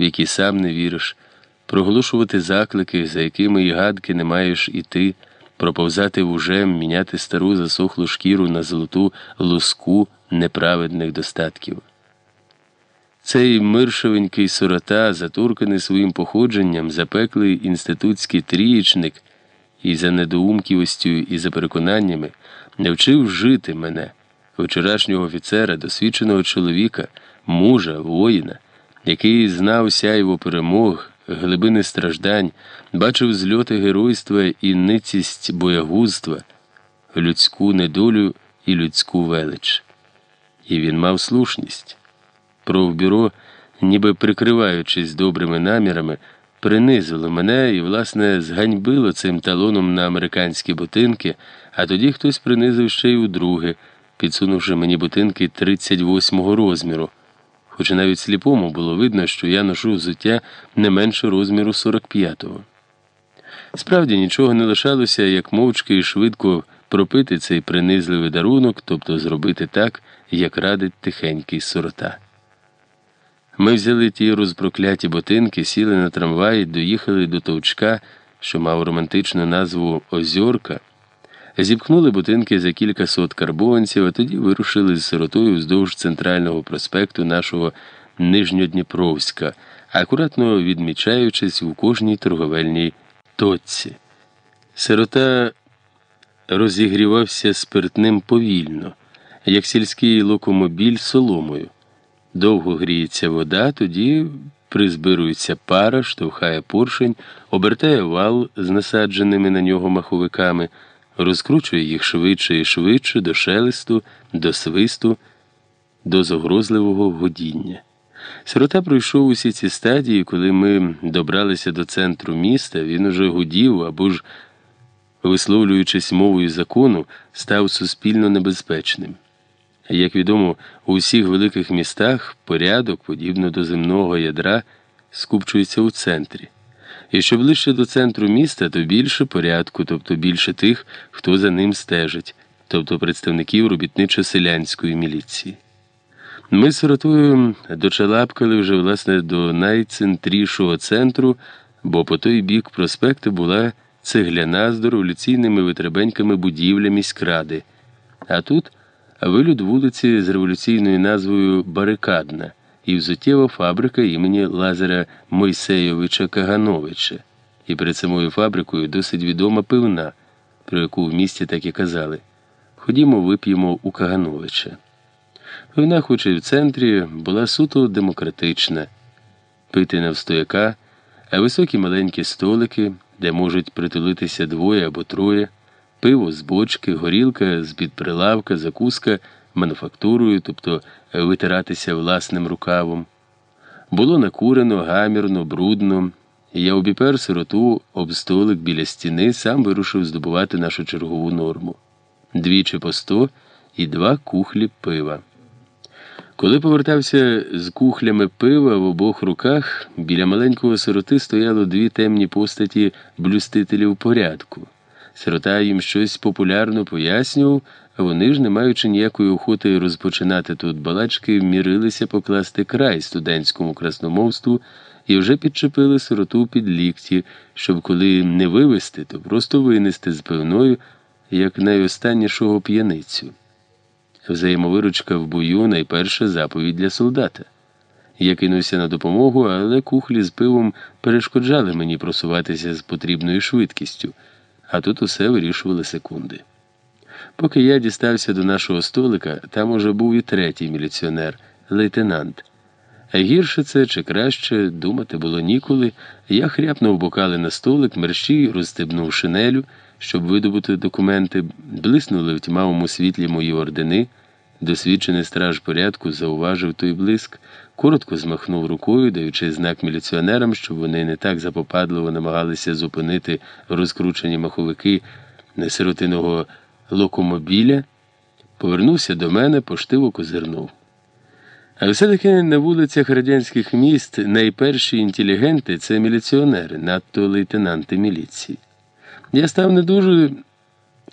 в які сам не віриш, проголошувати заклики, за якими і гадки не маєш іти, проповзати вужем, міняти стару засохлу шкіру на золоту луску неправедних достатків. Цей миршовенький сирота, затурканий своїм походженням, запеклий інститутський трієчник і за недоумківостю, і за переконаннями, не вчив жити мене, вчорашнього офіцера, досвідченого чоловіка, мужа, воїна, який знав сяйво перемог, глибини страждань, бачив зльоти геройства і ницість боягузтва, людську недолю і людську велич. І він мав слушність. Провбюро, ніби прикриваючись добрими намірами, принизило мене і, власне, зганьбило цим талоном на американські ботинки, а тоді хтось принизив ще й удруге, підсунувши мені ботинки 38-го розміру. Хоч навіть сліпому було видно, що я ношу взуття не менше розміру 45-го. Справді нічого не лишалося, як мовчки і швидко пропити цей принизливий дарунок, тобто зробити так, як радить тихенький сирота. Ми взяли ті розпрокляті ботинки, сіли на трамвай доїхали до товчка, що мав романтичну назву Озьорка, зіпхнули ботинки за кілька сот карбованців, а тоді вирушили з сиротою вздовж центрального проспекту нашого Нижньодніпровська, акуратно відмічаючись у кожній торговельній точці. Сирота розігрівався спиртним повільно, як сільський локомобіль соломою. Довго гріється вода, тоді призбирується пара, штовхає поршень, обертає вал з насадженими на нього маховиками, розкручує їх швидше і швидше до шелесту, до свисту, до загрозливого годіння. Сирота пройшов усі ці стадії, коли ми добралися до центру міста, він уже гудів або ж, висловлюючись мовою закону, став суспільно небезпечним. Як відомо, у всіх великих містах порядок, подібно до земного ядра, скупчується у центрі. І що ближче до центру міста, то більше порядку, тобто більше тих, хто за ним стежить, тобто представників робітничо-селянської міліції. Ми з сиротою дочалапкали вже власне до найцентрішого центру, бо по той бік проспекту була цегляна з дореволюційними витребеньками будівля міськради, а тут вилюд вулиці з революційною назвою Барикадна і взуттєва фабрика імені Лазаря Мойсейовича Кагановича. І перед самою фабрикою досить відома пивна, про яку в місті так і казали. Ходімо, вип'ємо у Кагановича. Пивна, хоч і в центрі, була суто демократична, пити навстояка, а високі маленькі столики, де можуть притулитися двоє або троє пиво з бочки, горілка з-під прилавка, закуска мануфактурою, тобто витиратися власним рукавом. Було накурено, гамірно, брудно, я обіпер сироту об столик біля стіни, сам вирушив здобувати нашу чергову норму двічі по сто і два кухлі пива. Коли повертався з кухлями пива в обох руках, біля маленького сироти стояло дві темні постаті блюстителів порядку. Сирота їм щось популярно пояснював, а вони ж, не маючи ніякої охоти розпочинати тут балачки, мірилися покласти край студентському красномовству і вже підчепили сироту під лікті, щоб коли не вивезти, то просто винести з пивною, як найостаннішого п'яницю. Взаємовиручка в бою найперша заповідь для солдата. Я кинувся на допомогу, але кухлі з пивом перешкоджали мені просуватися з потрібною швидкістю а тут усе вирішували секунди. Поки я дістався до нашого столика, там уже був і третій міліціонер, лейтенант. А гірше це чи краще думати було ніколи, я хряпнув бокали на столик, мерщій розстебнув шинелю, щоб видобути документи, блиснули в тьмавому світлі мої ордени. Досвідчений страж порядку зауважив той блиск, коротко змахнув рукою, даючи знак міліціонерам, щоб вони не так запопадливо намагалися зупинити розкручені маховики несиротиного локомобіля, повернувся до мене, поштиво козирнув. А все-таки на вулицях радянських міст найперші інтелігенти це міліціонери, надто лейтенанти міліції. Я став не дуже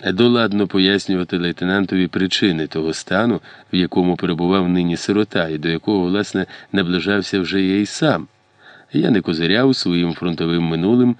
доладно пояснювати лейтенантові причини того стану, в якому перебував нині сирота, і до якого, власне, наближався вже я й сам. Я не козиряв своїм фронтовим минулим.